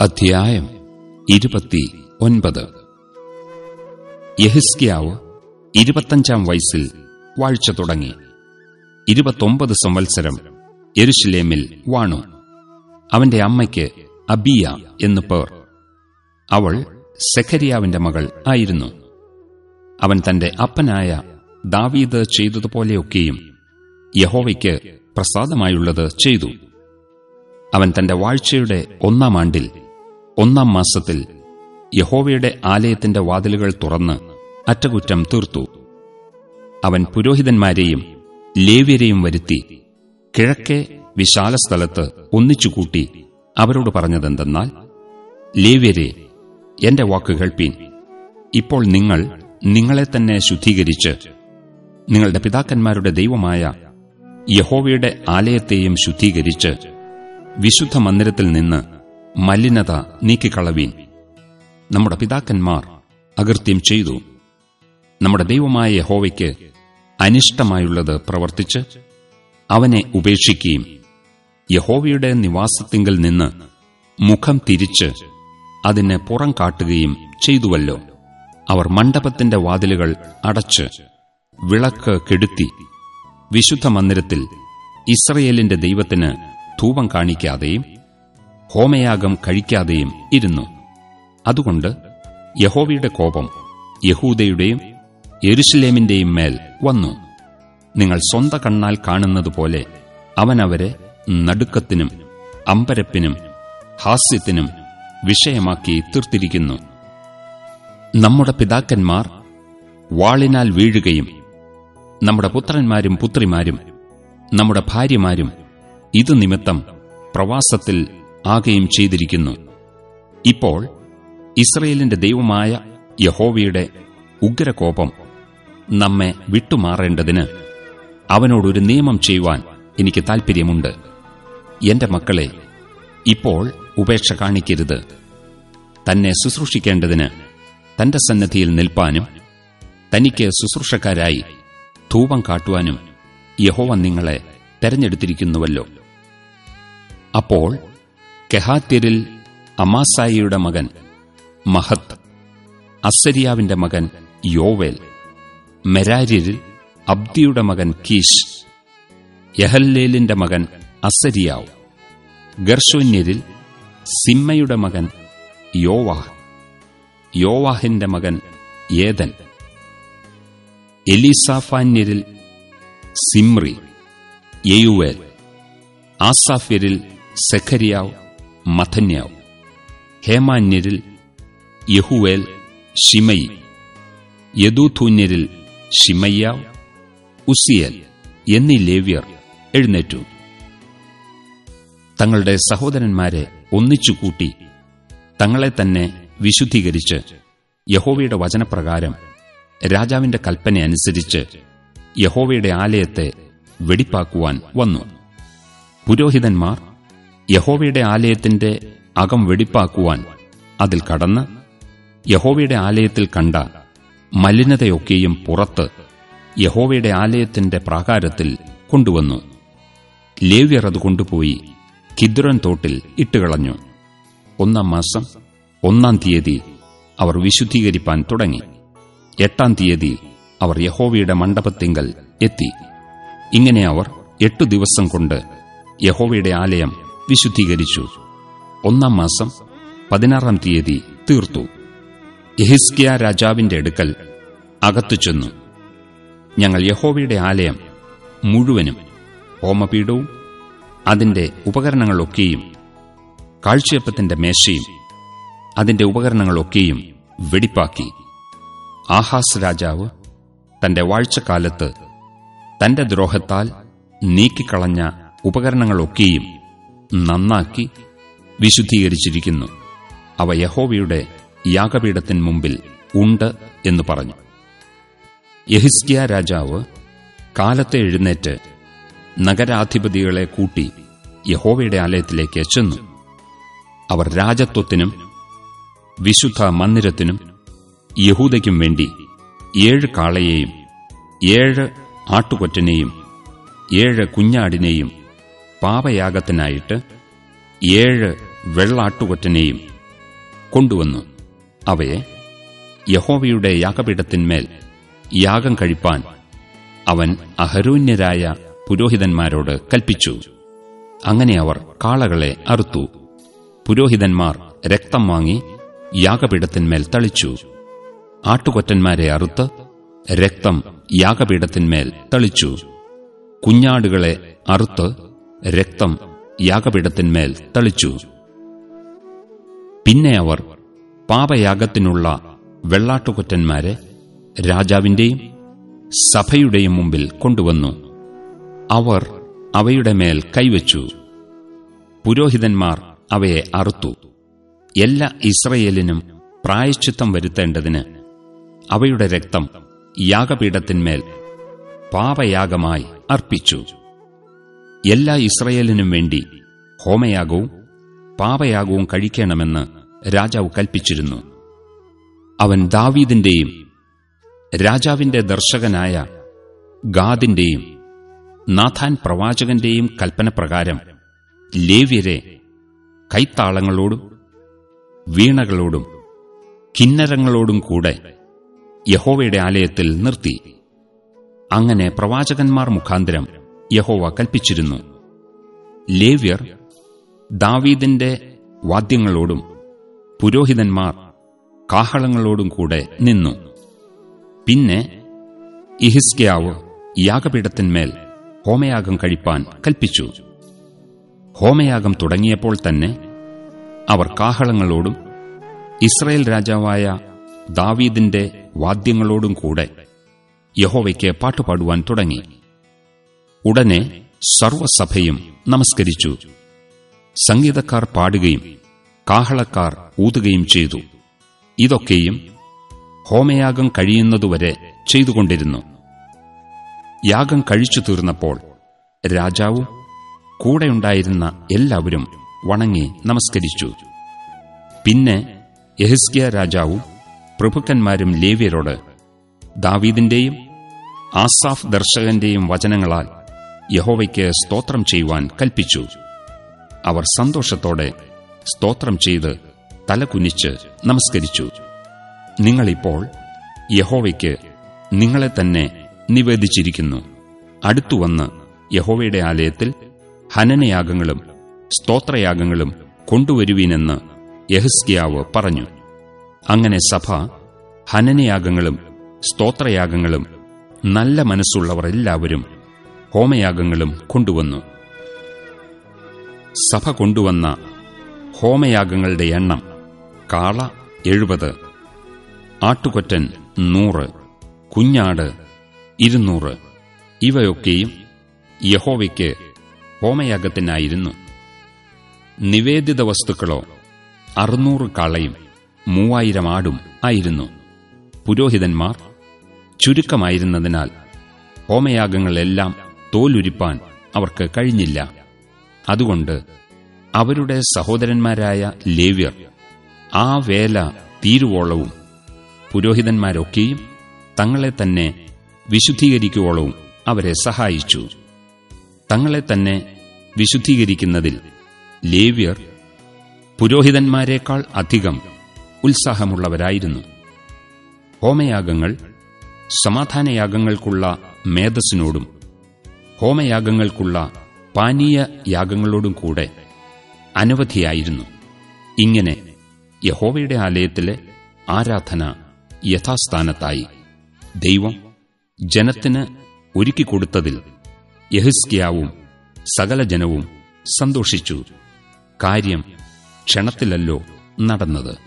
അധ്യായം ഇരുപത്തി ഒൻപത്. യഹിസ്കിയാവ് ഇരുപത്തഞ്ചാം വയസ്സിൽ വാഴ്ച തുടങ്ങി. ഇരുപത്തൊമ്പത് സംവത്സരം എരുഷലേമിൽ വാണു. അവന്റെ അമ്മയ്ക്ക് അബിയ എന്നു പേർ. അവൾ സെഖരിയാവിന്റെ മകൾ ആയിരുന്നു. അവൻ തന്റെ അപ്പനായ ദാവീദ് ചെയ്തതുപോലെയൊക്കെയും യഹോവയ്ക്ക് പ്രസാദമായുള്ളത് ചെയ്തു. അവൻ തന്റെ വാഴ്ചയുടെ ഒന്നാം ആണ്ടിൽ ഒന്നാം മാസത്തിൽ യഹോവയുടെ ആലയത്തിന്റെ വാതിലുകൾ തുറന്ന് അറ്റകുറ്റം തീർത്തു. അവൻ പുരോഹിതന്മാരെയും ലേവ്യരെയും വരുത്തി കിഴക്കേ വിശാല സ്ഥലത്ത് ഒന്നിച്ചുകൂട്ടി അവരോട് പറഞ്ഞതെന്തെന്നാൽ ലേവ്യരെ എന്റെ വാക്ക് കേൾപ്പീൻ. ഇപ്പോൾ നിങ്ങൾ നിങ്ങളെ തന്നെ ശുദ്ധീകരിച്ച് നിങ്ങളുടെ പിതാക്കന്മാരുടെ ദൈവമായ യഹോവയുടെ ആലയത്തെയും ശുദ്ധീകരിച്ച് വിശുദ്ധ മന്ദിരത്തിൽ നിന്ന് മലിനത നീക്കിക്കളവീൻ. നമ്മുടെ പിതാക്കന്മാർ അകൃത്യം ചെയ്തു. നമ്മുടെ ദൈവമായ യഹോവയ്ക്ക് അനിഷ്ടമായുള്ളത് പ്രവർത്തിച്ച് അവനെ ഉപേക്ഷിക്കുകയും യഹോവയുടെ നിവാസത്തിങ്കിൽ നിന്ന് മുഖം തിരിച്ച് അതിന് പുറം കാട്ടുകയും ചെയ്തുവല്ലോ. അവർ മണ്ഡപത്തിന്റെ വാതിലുകൾ അടച്ച് വിളക്ക് കെടുത്തി വിശുദ്ധ മന്ദിരത്തിൽ ഇസ്രയേലിന്റെ ദൈവത്തിന് ധൂപം കാണിക്കാതെയും ഹോമയാഗം കഴിക്കാതെയും ഇരുന്നു. അതുകൊണ്ട് യഹോവയുടെ കോപം യഹൂദയുടെയും യെരുഷലേമിന്റെയും മേൽ വന്നു. നിങ്ങൾ സ്വന്ത കണ്ണാൽ കാണുന്നതുപോലെ അവനവരെ നടുക്കത്തിനും അമ്പരപ്പിനും ഹാസ്യത്തിനും വിഷയമാക്കി തീർത്തിരിക്കുന്നു. നമ്മുടെ പിതാക്കന്മാർ വാളിനാൽ വീഴുകയും നമ്മുടെ പുത്രന്മാരും പുത്രിമാരും നമ്മുടെ ഭാര്യമാരും ഇതു നിമിത്തം പ്രവാസത്തിൽ ആകെയും ചെയ്തിരിക്കുന്നു. ഇപ്പോൾ ഇസ്രയേലിന്റെ ദൈവമായ യഹോവയുടെ ഉഗ്രകോപം നമ്മെ വിട്ടുമാറേണ്ടതിന് അവനോടൊരു നിയമം ചെയ്യുവാൻ എനിക്ക് താൽപ്പര്യമുണ്ട്. എന്റെ മക്കളെ ഇപ്പോൾ ഉപേക്ഷ കാണിക്കരുത്. തന്നെ ശുശ്രൂഷിക്കേണ്ടതിന് തന്റെ സന്നദ്ധിയിൽ നിൽപ്പാനും തനിക്ക് ശുശ്രൂഷക്കാരായി ധൂപം കാട്ടുവാനും യഹോവ നിങ്ങളെ തെരഞ്ഞെടുത്തിരിക്കുന്നുവല്ലോ. അപ്പോൾ കെഹാത്യരിൽ അമാസായിയുടെ മകൻ മഹത്ത് അസരിയാവിന്റെ മകൻ യോവേൽ മെരാര്യരിൽ അബ്ദിയുടെ മകൻ കീഷ് യഹല്ലേലിന്റെ മകൻ അസരിയാവ് ഗർഷോന്യരിൽ സിമ്മയുടെ മകൻ യോവാഹ് യോവാഹിന്റെ മകൻ ഏതൻ എലിസാഫാന്യരിൽ സിമ്രി യയുവേൽ ആസാഫ്യരിൽ സെഖരിയാവ് മഥന്യാവ്. ഹേമാന്യരിൽ യഹുവേൽ ഷിമയി യദൂഥൂന്യരിൽ ഷിമയ്യാവ് ഉസിയൽ എന്നീ ലേവ്യർ എഴുന്നേറ്റു. തങ്ങളുടെ സഹോദരന്മാരെ ഒന്നിച്ചുകൂട്ടി തങ്ങളെ തന്നെ വിശുദ്ധീകരിച്ച് യഹോവയുടെ വചനപ്രകാരം രാജാവിന്റെ കൽപ്പനയനുസരിച്ച് യഹോവയുടെ ആലയത്തെ വെടിപ്പാക്കുവാൻ വന്നു. പുരോഹിതന്മാർ യഹോവയുടെ ആലയത്തിന്റെ അകം വെടിപ്പാക്കുവാൻ അതിൽ കടന്ന് യഹോവയുടെ ആലയത്തിൽ കണ്ട മലിനതയൊക്കെയും പുറത്ത് യഹോവയുടെ ആലയത്തിന്റെ പ്രാകാരത്തിൽ കൊണ്ടുവന്നു. ലേവ്യർ അത് കൊണ്ടുപോയി കിദ്രൻ തോട്ടിൽ ഇട്ടുകളഞ്ഞു. ഒന്നാം മാസം ഒന്നാം തീയതി അവർ വിശുദ്ധീകരിപ്പാൻ തുടങ്ങി. എട്ടാം തീയതി അവർ യഹോവയുടെ മണ്ഡപത്തിങ്കൽ എത്തി. ഇങ്ങനെ അവർ എട്ടു ദിവസം കൊണ്ട് യഹോവയുടെ ആലയം വിശുദ്ധീകരിച്ചു. ഒന്നാം മാസം പതിനാറാം തീയതി തീർത്തു. യഹിസ്കിയ രാജാവിന്റെ അടുക്കൽ അകത്തു ചെന്നു. ഞങ്ങൾ യഹോവയുടെ ആലയം മുഴുവനും ഹോമപീഠവും അതിന്റെ ഉപകരണങ്ങളൊക്കെയും കാഴ്ചയപ്പത്തിന്റെ മേശയും അതിന്റെ ഉപകരണങ്ങളൊക്കെയും വെടിപ്പാക്കി. ആഹാസ് രാജാവ് തന്റെ വാഴ്ചക്കാലത്ത് തന്റെ ദ്രോഹത്താൽ നീക്കിക്കളഞ്ഞ ഉപകരണങ്ങളൊക്കെയും നന്നാക്കി വിശുദ്ധീകരിച്ചിരിക്കുന്നു. അവ യഹോവയുടെ യാഗപീഠത്തിന് മുമ്പിൽ ഉണ്ട് എന്ന് പറഞ്ഞു. യഹിസ്കിയ രാജാവ് കാലത്തെ എഴുന്നേറ്റ് നഗരാധിപതികളെ കൂട്ടി യഹോവയുടെ ആലയത്തിലേക്ക് ചെന്നു. അവർ രാജത്വത്തിനും വിശുദ്ധ മന്ദിരത്തിനും യഹൂദയ്ക്കും വേണ്ടി ഏഴ് കാളയെയും ഏഴ് ആട്ടുകൊറ്റനെയും ഏഴ് കുഞ്ഞാടിനെയും പാപയാഗത്തിനായിട്ട് ഏഴ് വെള്ളാട്ടുകൊറ്റനെയും കൊണ്ടുവന്നു. അവയെ യഹോവയുടെ യാഗപീഠത്തിന്മേൽ യാഗം കഴിപ്പാൻ അവൻ അഹരോന്യരായ പുരോഹിതന്മാരോട് കൽപ്പിച്ചു. അങ്ങനെ അവർ കാളകളെ അറുത്തു. പുരോഹിതന്മാർ രക്തം വാങ്ങി യാഗപീഠത്തിന്മേൽ തളിച്ചു. ആട്ടുകൊറ്റന്മാരെ അറുത്ത് രക്തം യാഗപീഠത്തിന്മേൽ തളിച്ചു. കുഞ്ഞാടുകളെ അറുത്ത് രക്തം യാഗപീഠത്തിന്മേൽ തളിച്ചു. പിന്നെ അവർ പാപയാഗത്തിനുള്ള വെള്ളാട്ടുകൊറ്റന്മാരെ രാജാവിന്റെയും സഭയുടെയും മുമ്പിൽ കൊണ്ടുവന്നു. അവർ അവയുടെ മേൽ കൈവച്ചു. പുരോഹിതന്മാർ അവയെ അറുത്തു. എല്ലാ ഇസ്രയേലിനും പ്രായശ്ചിത്തം വരുത്തേണ്ടതിന് അവയുടെ രക്തം യാഗപീഠത്തിന്മേൽ പാപയാഗമായി അർപ്പിച്ചു. എല്ലാ ഇസ്രയേലിനും വേണ്ടി ഹോമയാഗവും പാപയാഗവും കഴിക്കണമെന്ന് രാജാവ് കൽപ്പിച്ചിരുന്നു. അവൻ ദാവീദിന്റെയും രാജാവിന്റെ ദർശകനായ ഗാദിന്റെയും നാഥാൻ പ്രവാചകന്റെയും കൽപ്പനപ്രകാരം ലേവ്യരെ കൈത്താളങ്ങളോടും വീണകളോടും കിന്നരങ്ങളോടും കൂടെ യഹോവയുടെ ആലയത്തിൽ നിർത്തി. അങ്ങനെ പ്രവാചകന്മാർ മുഖാന്തരം യഹോവ കൽപ്പിച്ചിരുന്നു ലേവ്യർ ദാവീദിന്റെ വാദ്യങ്ങളോടും പുരോഹിതന്മാർ കാഹളങ്ങളോടും കൂടെ നിന്നു. പിന്നെ ഇഹിസ്കിയാവ് യാഗപീഠത്തിന്മേൽ ഹോമയാഗം കഴിപ്പാൻ കൽപ്പിച്ചു ഹോമയാഗം തുടങ്ങിയപ്പോൾ തന്നെ അവർ കാഹളങ്ങളോടും ഇസ്രയേൽ രാജാവായ ദാവീദിന്റെ വാദ്യങ്ങളോടും കൂടെ യഹോവയ്ക്ക് പാട്ടുപാടുവാൻ തുടങ്ങി. ഉടനെ സർവസഭയും നമസ്കരിച്ചു. സംഗീതക്കാർ പാടുകയും കാഹളക്കാർ ഊതുകയും ചെയ്തു. ഇതൊക്കെയും ഹോമയാഗം കഴിയുന്നതുവരെ ചെയ്തുകൊണ്ടിരുന്നു. യാഗം കഴിച്ചു തീർന്നപ്പോൾ രാജാവും കൂടെയുണ്ടായിരുന്ന എല്ലാവരും വണങ്ങി നമസ്കരിച്ചു. പിന്നെ യഹിസ്കിയ രാജാവും പ്രഭുക്കന്മാരും ലേവ്യരോട് ദാവീദിന്റെയും ആസാഫ് ദർശകന്റെയും വചനങ്ങളാൽ യഹോവയ്ക്ക് സ്തോത്രം ചെയ്യുവാൻ കൽപ്പിച്ചു. അവർ സന്തോഷത്തോടെ സ്തോത്രം ചെയ്ത് തലകുനിച്ച് നമസ്കരിച്ചു. നിങ്ങളിപ്പോൾ യഹോവയ്ക്ക് നിങ്ങളെ തന്നെ നിവേദിച്ചിരിക്കുന്നു. അടുത്തുവന്ന് യഹോവയുടെ ആലയത്തിൽ ഹനനയാഗങ്ങളും സ്തോത്രയാഗങ്ങളും കൊണ്ടുവരുവീനെന്ന് യഹസ്കിയാവ് പറഞ്ഞു. അങ്ങനെ സഭ ഹനനയാഗങ്ങളും സ്തോത്രയാഗങ്ങളും നല്ല മനസ്സുള്ളവർ എല്ലാവരും ഹോമയാഗങ്ങളും കൊണ്ടുവന്നു. സഭ കൊണ്ടുവന്ന ഹോമയാഗങ്ങളുടെ എണ്ണം കാള എഴുപത് ആട്ടുകൊറ്റൻ നൂറ് കുഞ്ഞാട് ഇരുന്നൂറ് ഇവയൊക്കെയും യഹോവയ്ക്ക് ഹോമയാഗത്തിനായിരുന്നു. നിവേദിത വസ്തുക്കളോ അറുന്നൂറ് കാളയും മൂവായിരം ആടും ആയിരുന്നു. പുരോഹിതന്മാർ ചുരുക്കമായിരുന്നതിനാൽ ഹോമയാഗങ്ങളെല്ലാം തോലുരിപ്പാൻ അവർക്ക് കഴിഞ്ഞില്ല. അതുകൊണ്ട് അവരുടെ സഹോദരന്മാരായ ലേവ്യർ ആ വേല തീരുവോളവും പുരോഹിതന്മാരൊക്കെയും തങ്ങളെ തന്നെ വിശുദ്ധീകരിക്കുവോളവും അവരെ സഹായിച്ചു. തങ്ങളെ തന്നെ വിശുദ്ധീകരിക്കുന്നതിൽ ലേവ്യർ പുരോഹിതന്മാരെക്കാൾ അധികം ഉത്സാഹമുള്ളവരായിരുന്നു. ഹോമയാഗങ്ങൾ സമാധാനയാഗങ്ങൾക്കുള്ള മേധസ്സിനോടും ഹോമയാഗങ്ങൾക്കുള്ള പാനീയ യാഗങ്ങളോടും കൂടെ അനവധിയായിരുന്നു. ഇങ്ങനെ യഹോവയുടെ ആലയത്തിലെ ആരാധന യഥാസ്ഥാനത്തായി. ദൈവം ജനത്തിന് ഒരുക്കിക്കൊടുത്തതിൽ യഹിസ്കിയാവും സകല ജനവും സന്തോഷിച്ചു. കാര്യം ക്ഷണത്തിലല്ലോ നടന്നത്.